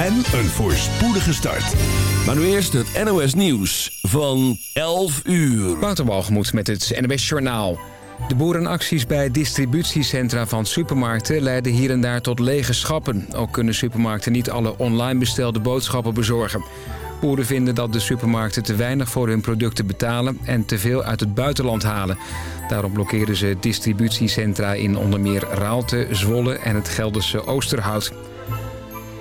en een voorspoedige start. Maar nu eerst het NOS Nieuws van 11 uur. Waterwalgemoed met het NOS Journaal. De boerenacties bij distributiecentra van supermarkten leiden hier en daar tot lege schappen. Ook kunnen supermarkten niet alle online bestelde boodschappen bezorgen. Boeren vinden dat de supermarkten te weinig voor hun producten betalen... en te veel uit het buitenland halen. Daarom blokkeren ze distributiecentra in onder meer Raalte, Zwolle en het Gelderse Oosterhout.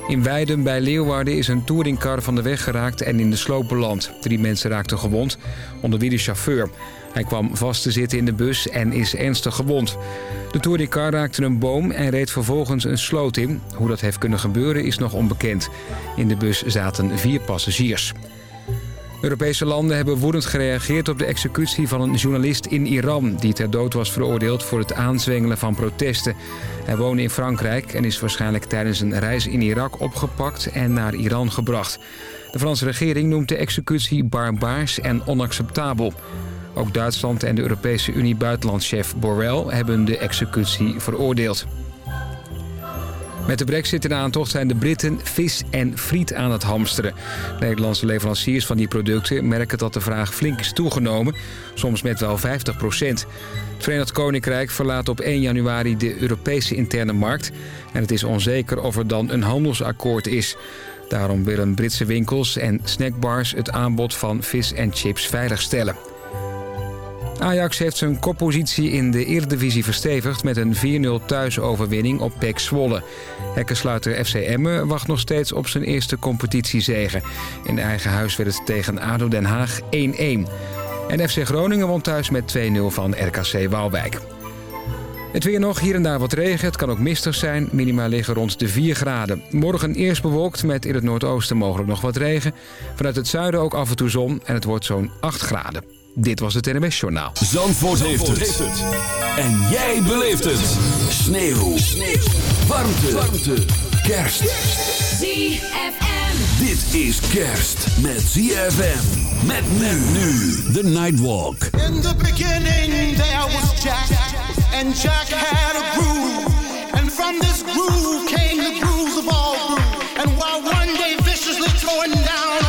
In Weiden bij Leeuwarden is een touringcar van de weg geraakt en in de sloop beland. Drie mensen raakten gewond, onder wie de chauffeur. Hij kwam vast te zitten in de bus en is ernstig gewond. De touringcar raakte een boom en reed vervolgens een sloot in. Hoe dat heeft kunnen gebeuren is nog onbekend. In de bus zaten vier passagiers. Europese landen hebben woedend gereageerd op de executie van een journalist in Iran... die ter dood was veroordeeld voor het aanzwengelen van protesten. Hij woonde in Frankrijk en is waarschijnlijk tijdens een reis in Irak opgepakt en naar Iran gebracht. De Franse regering noemt de executie barbaars en onacceptabel. Ook Duitsland en de Europese Unie buitenlandchef Borrell hebben de executie veroordeeld. Met de brexit in aantocht zijn de Britten vis en friet aan het hamsteren. Nederlandse leveranciers van die producten merken dat de vraag flink is toegenomen, soms met wel 50 procent. Het Verenigd Koninkrijk verlaat op 1 januari de Europese interne markt... en het is onzeker of er dan een handelsakkoord is. Daarom willen Britse winkels en snackbars het aanbod van vis en chips veiligstellen. Ajax heeft zijn koppositie in de Eredivisie verstevigd... met een 4-0 thuisoverwinning op PEC Zwolle. Hekkensluiter FC Emmen wacht nog steeds op zijn eerste competitiezege. In eigen huis werd het tegen ADO Den Haag 1-1. En FC Groningen won thuis met 2-0 van RKC Waalwijk. Het weer nog, hier en daar wat regen. Het kan ook mistig zijn. Minima liggen rond de 4 graden. Morgen eerst bewolkt met in het noordoosten mogelijk nog wat regen. Vanuit het zuiden ook af en toe zon en het wordt zo'n 8 graden. Dit was het NMS Journaal. Zandvoort, heeft, het. En jij beleeft het. Sneeuw. Sneeuw. Warmte. Warmte. Kerst. ZFM. Dit is kerst met ZFM. Met men nu. The Nightwalk. In the beginning there was Jack. And Jack had a groove. And from this groove came the grooves of all groove. And while one day viciously throwing down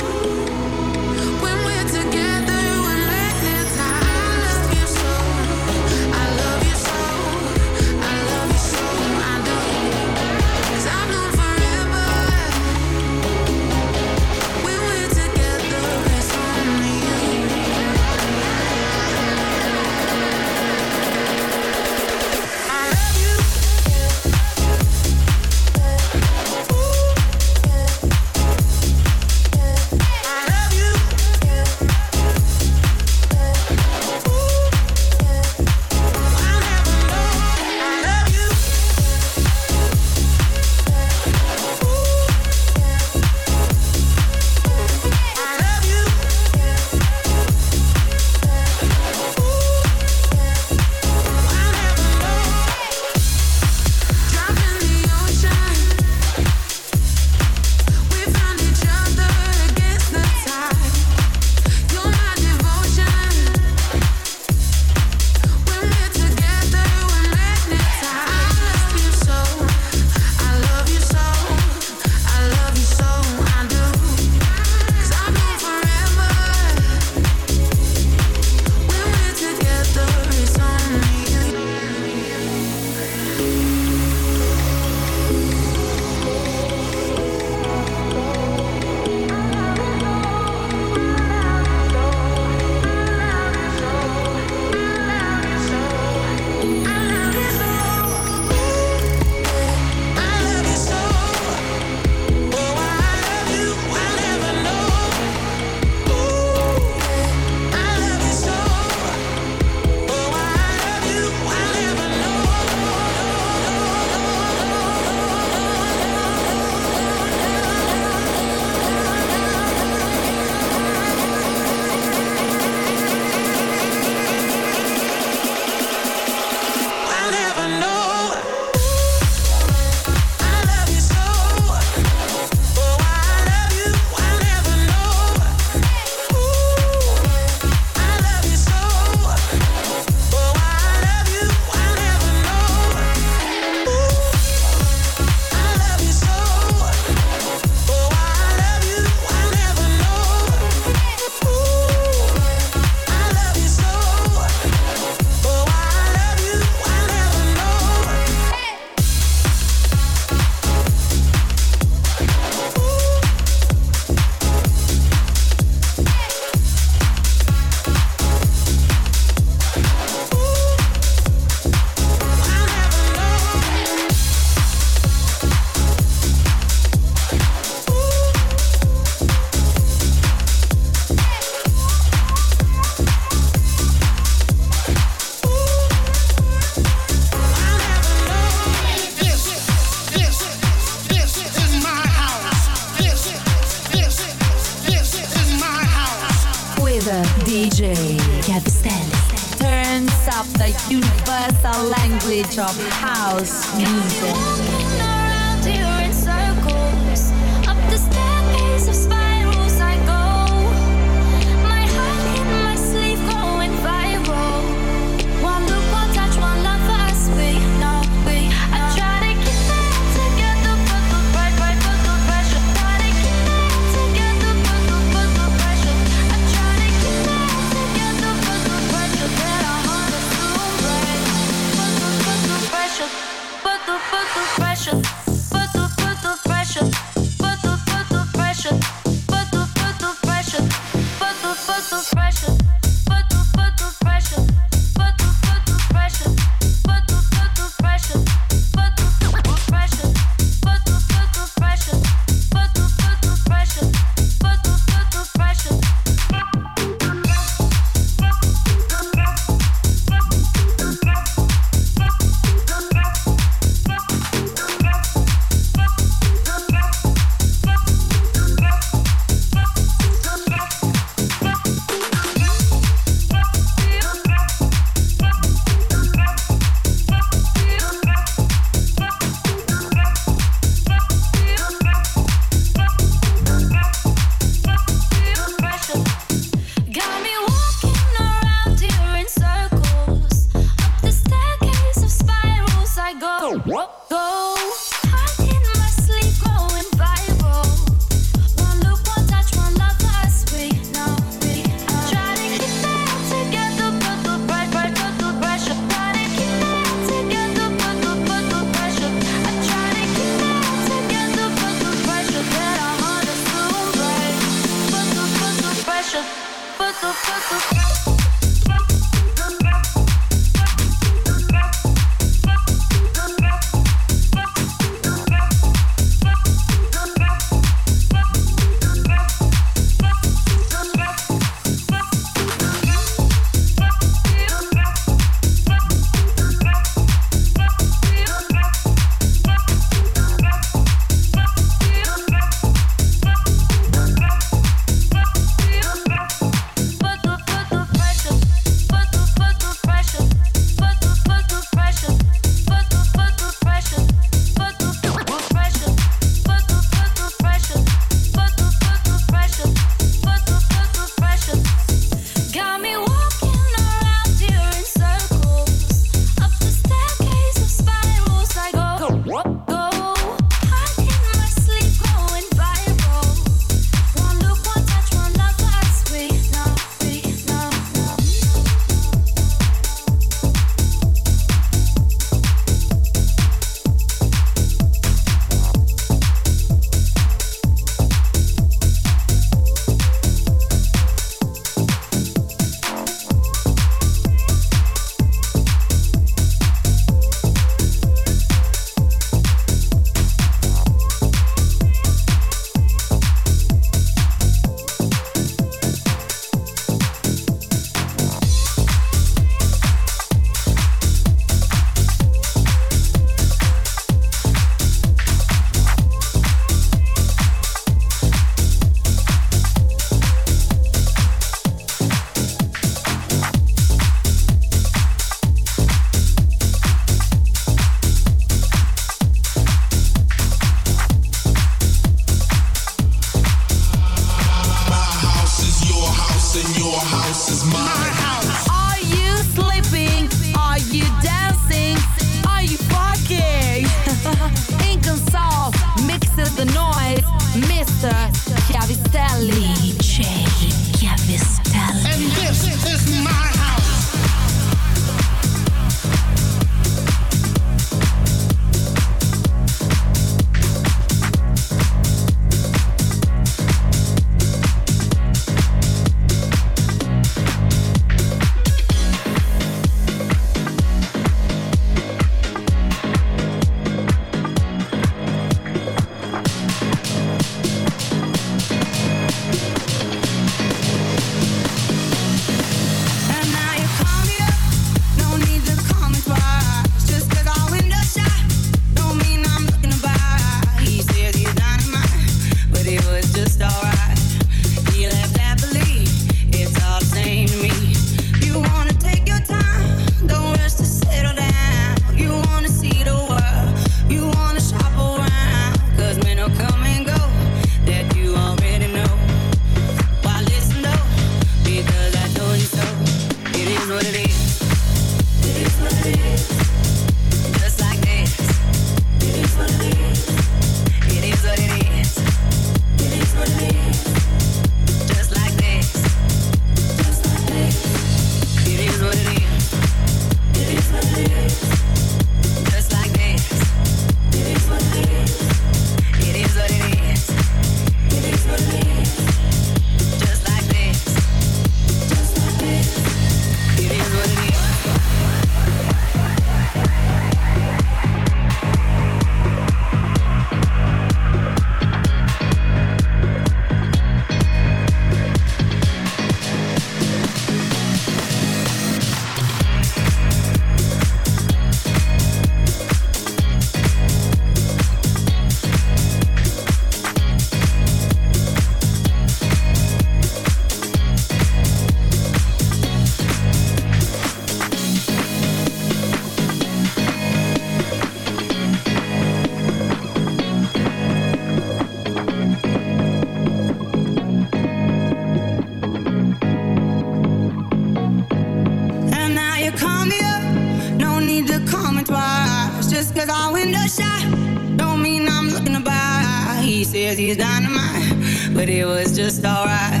just alright.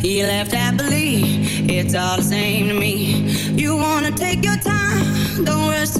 He left happily, it's all the same to me. You wanna take your time, don't rush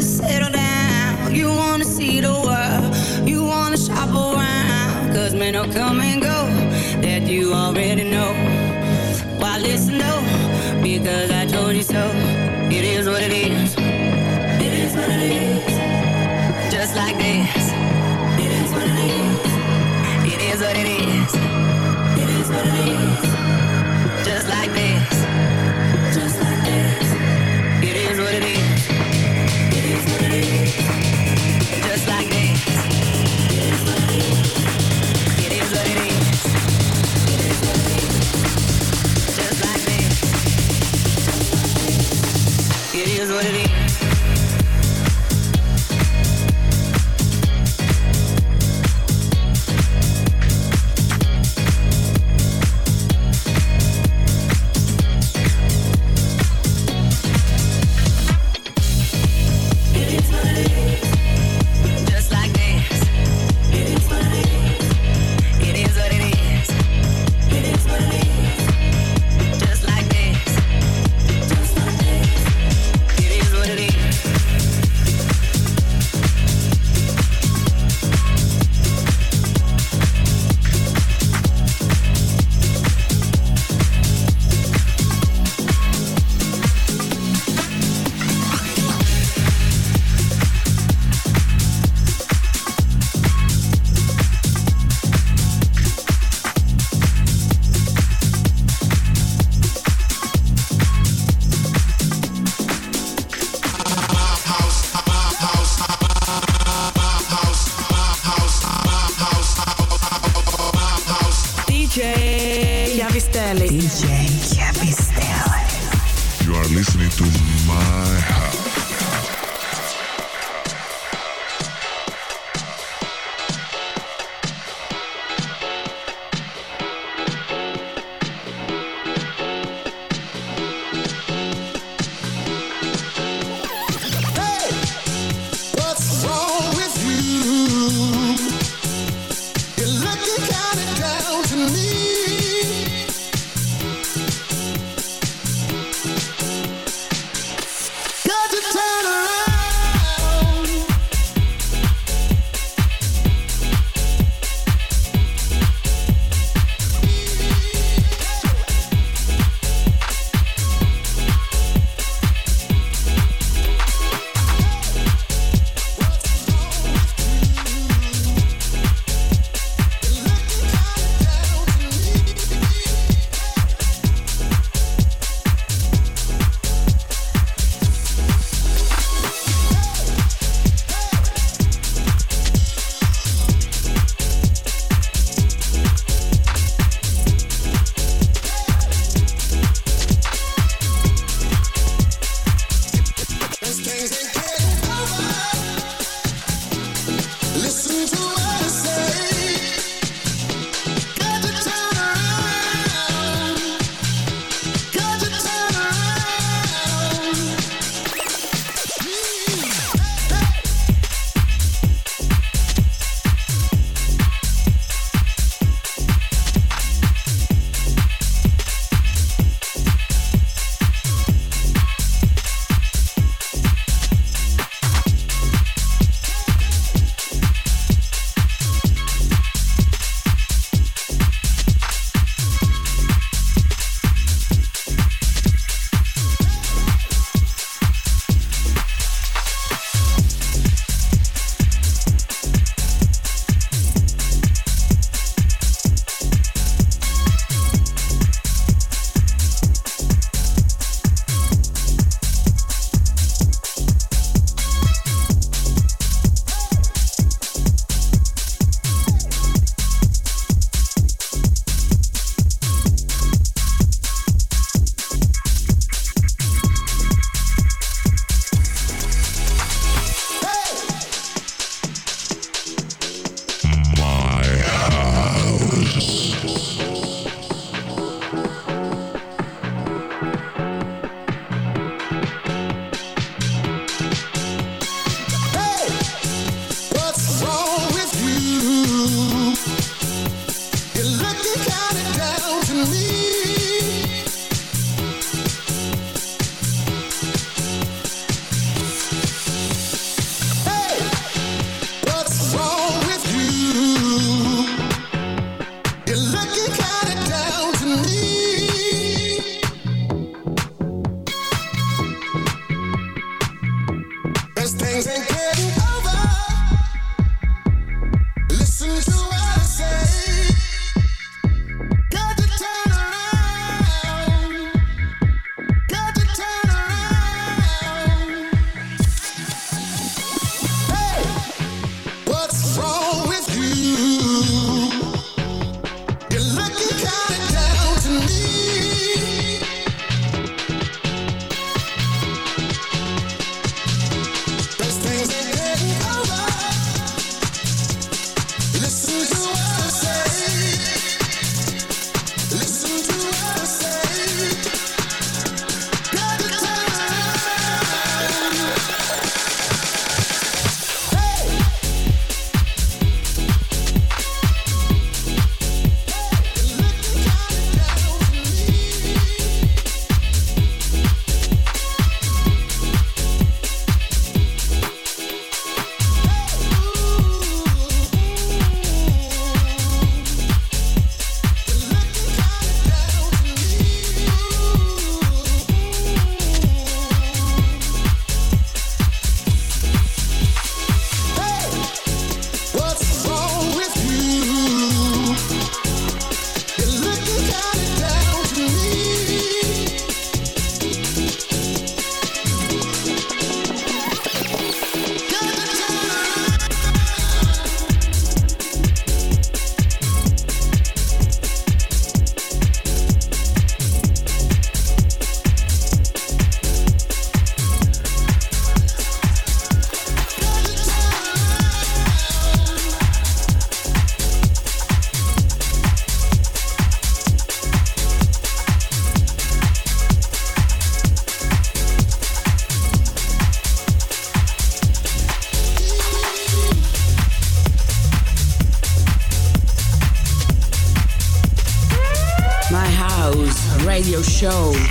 show.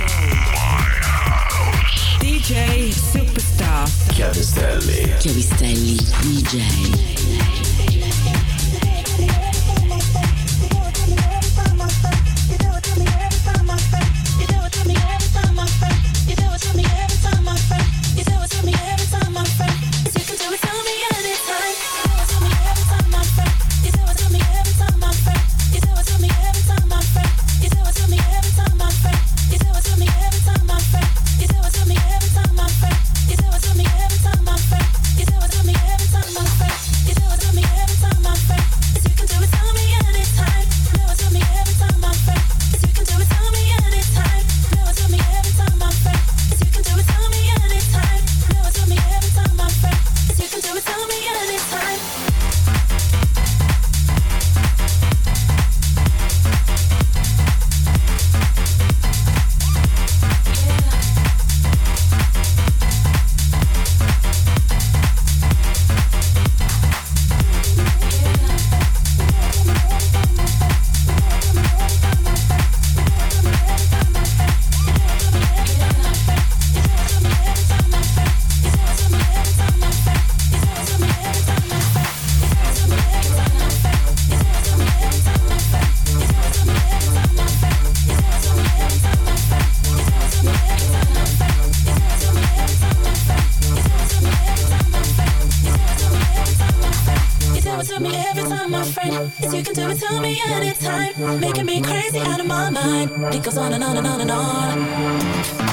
Making me crazy out of my mind. It goes on and on and on and on.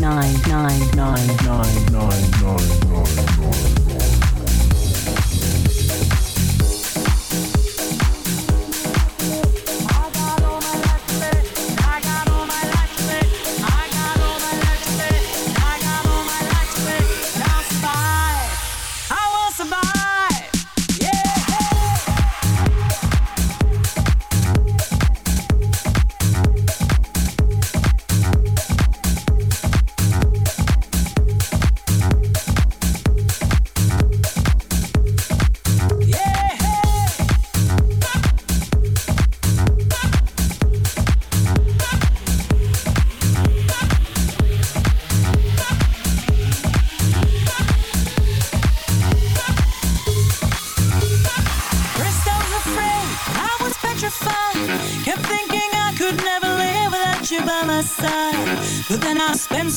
Nine, nine, nine, nine.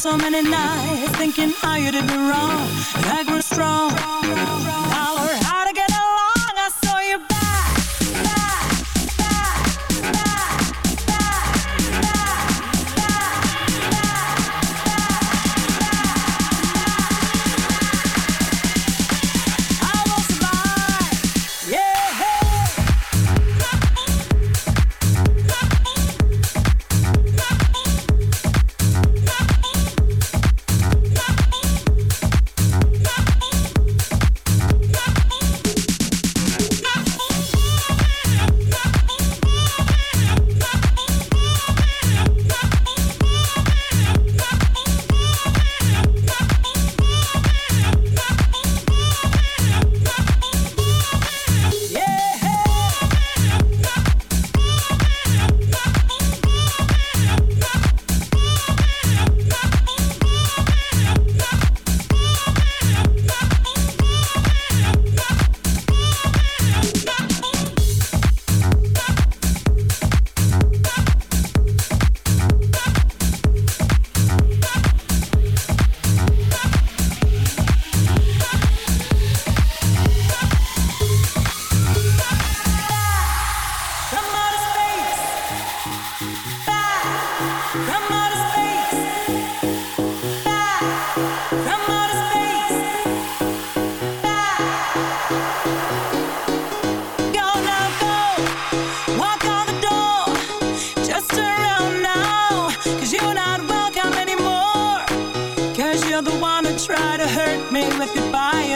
so many nights thinking how you did me wrong. And I grew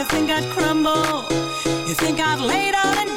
think I'd crumble? You think I'd lay down and